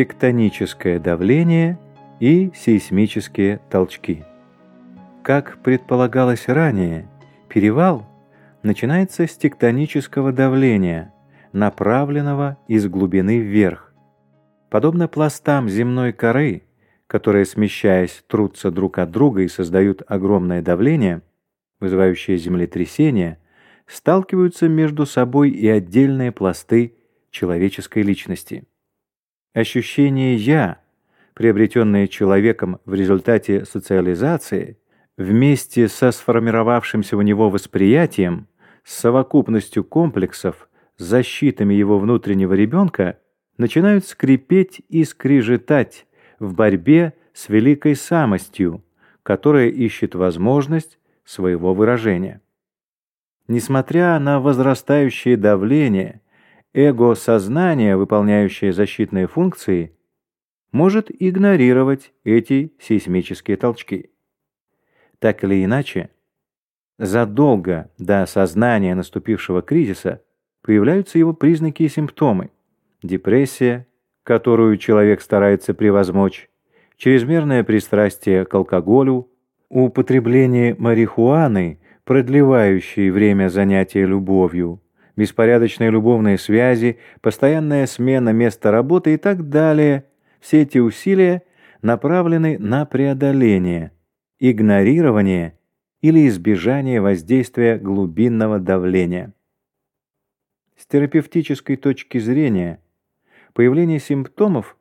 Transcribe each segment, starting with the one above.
тектоническое давление и сейсмические толчки. Как предполагалось ранее, перевал начинается с тектонического давления, направленного из глубины вверх. Подобно пластам земной коры, которые, смещаясь, трутся друг от друга и создают огромное давление, вызывающее землетрясения, сталкиваются между собой и отдельные пласты человеческой личности. Ощущение «я», приобретенное человеком в результате социализации, вместе со сформировавшимся у него восприятием, с совокупностью комплексов, защитами его внутреннего ребенка, начинают скрипеть и скрежетать в борьбе с великой самостью, которая ищет возможность своего выражения. Несмотря на возрастающее давление, эго-сознание, выполняющее защитные функции, может игнорировать эти сейсмические толчки. Так или иначе, задолго до осознания наступившего кризиса появляются его признаки и симптомы. Депрессия, которую человек старается превозмочь, чрезмерное пристрастие к алкоголю, употребление марихуаны, продлевающей время занятия любовью, беспорядочные любовные связи, постоянная смена места работы и так далее. Все эти усилия направлены на преодоление, игнорирование или избежание воздействия глубинного давления. С терапевтической точки зрения появление симптомов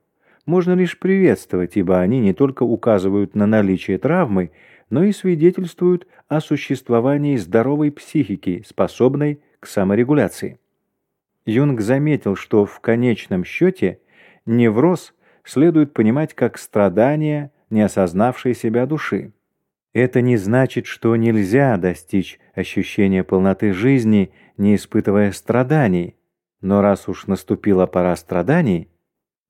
можно лишь приветствовать, ибо они не только указывают на наличие травмы, но и свидетельствуют о существовании здоровой психики, способной к саморегуляции. Юнг заметил, что в конечном счете невроз следует понимать как страдание, не осознавшей себя души. Это не значит, что нельзя достичь ощущения полноты жизни, не испытывая страданий. Но раз уж наступила пора страданий,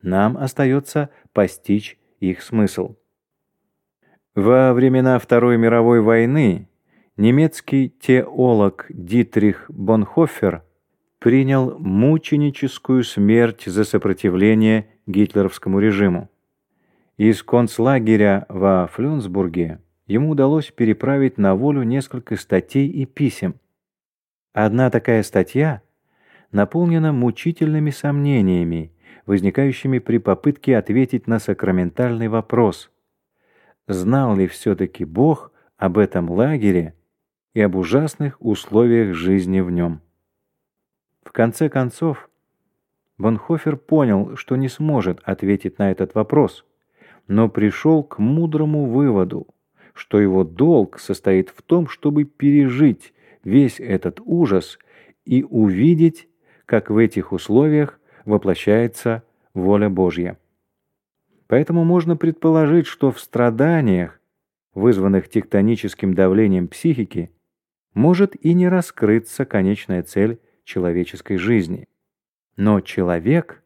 нам остается постичь их смысл. Во времена Второй мировой войны немецкий теолог Дитрих Бонхофер принял мученическую смерть за сопротивление гитлеровскому режиму. Из концлагеря во Флюнсбурге ему удалось переправить на волю несколько статей и писем. Одна такая статья наполнена мучительными сомнениями, возникающими при попытке ответить на сакраментальный вопрос «Знал ли все-таки Бог об этом лагере и об ужасных условиях жизни в нем?» В конце концов, Бонхофер понял, что не сможет ответить на этот вопрос, но пришел к мудрому выводу – что его долг состоит в том, чтобы пережить весь этот ужас и увидеть, как в этих условиях воплощается воля Божья. Поэтому можно предположить, что в страданиях, вызванных тектоническим давлением психики, может и не раскрыться конечная цель человеческой жизни. Но человек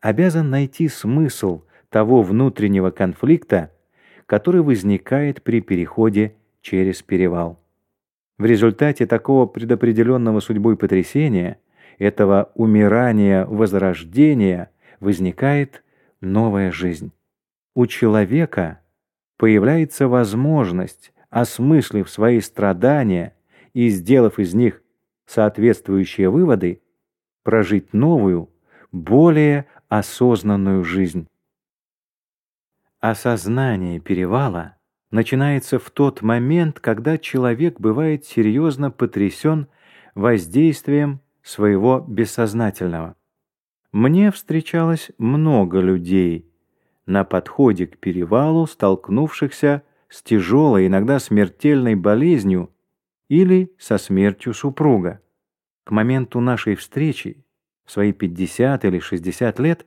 обязан найти смысл того внутреннего конфликта, который возникает при переходе через перевал. В результате такого предопределенного судьбой потрясения, этого умирания возрождения, возникает новая жизнь. У человека появляется возможность, осмыслив свои страдания и сделав из них соответствующие выводы, прожить новую, более осознанную жизнь. Осознание перевала начинается в тот момент, когда человек бывает серьезно потрясен воздействием своего бессознательного. Мне встречалось много людей на подходе к перевалу, столкнувшихся с тяжелой, иногда смертельной болезнью или со смертью супруга. К моменту нашей встречи, в свои 50 или 60 лет,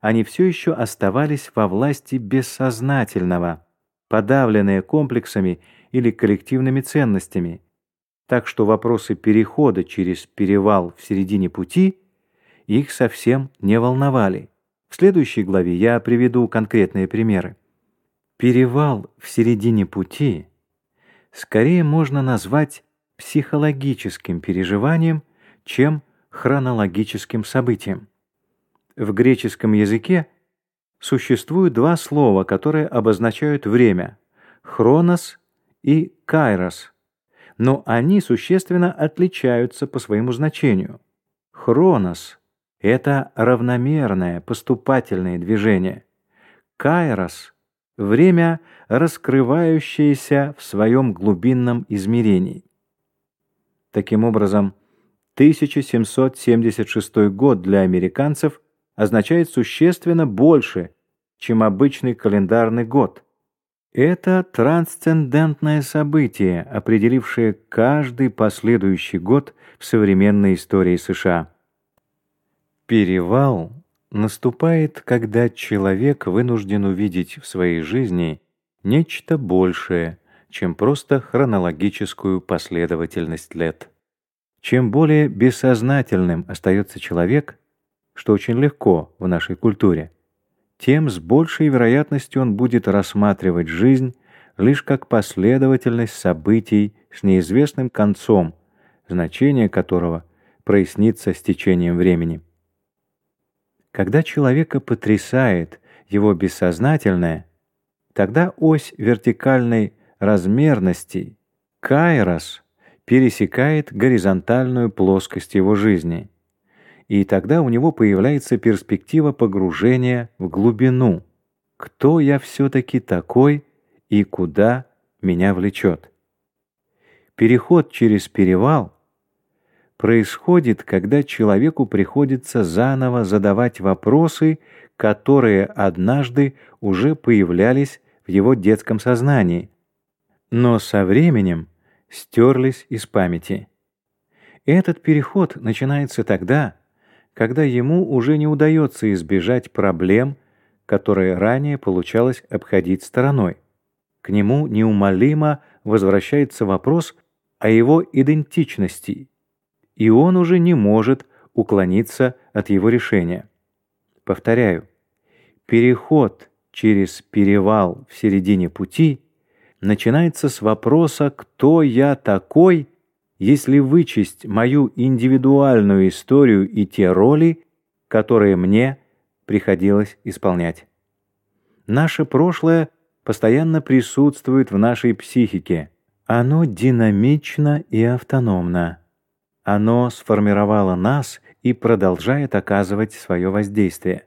они все еще оставались во власти бессознательного, подавленные комплексами или коллективными ценностями. Так что вопросы перехода через перевал в середине пути их совсем не волновали. В следующей главе я приведу конкретные примеры. Перевал в середине пути скорее можно назвать психологическим переживанием, чем хронологическим событием. В греческом языке существуют два слова, которые обозначают время – хронос и кайрос, но они существенно отличаются по своему значению. Хронос – это равномерное поступательное движение. Кайрос – время, раскрывающееся в своем глубинном измерении. Таким образом, 1776 год для американцев означает существенно больше, чем обычный календарный год. Это трансцендентное событие, определившее каждый последующий год в современной истории США. Перевал наступает, когда человек вынужден увидеть в своей жизни нечто большее, чем просто хронологическую последовательность лет. Чем более бессознательным остается человек, что очень легко в нашей культуре, тем с большей вероятностью он будет рассматривать жизнь лишь как последовательность событий с неизвестным концом, значение которого прояснится с течением времени. Когда человека потрясает его бессознательное, тогда ось вертикальной размерности, кайрос, пересекает горизонтальную плоскость его жизни и тогда у него появляется перспектива погружения в глубину. Кто я все-таки такой и куда меня влечет? Переход через перевал происходит, когда человеку приходится заново задавать вопросы, которые однажды уже появлялись в его детском сознании, но со временем стерлись из памяти. Этот переход начинается тогда, когда ему уже не удается избежать проблем, которые ранее получалось обходить стороной. К нему неумолимо возвращается вопрос о его идентичности, и он уже не может уклониться от его решения. Повторяю, переход через перевал в середине пути начинается с вопроса «Кто я такой?» если вычесть мою индивидуальную историю и те роли, которые мне приходилось исполнять. Наше прошлое постоянно присутствует в нашей психике. Оно динамично и автономно. Оно сформировало нас и продолжает оказывать свое воздействие.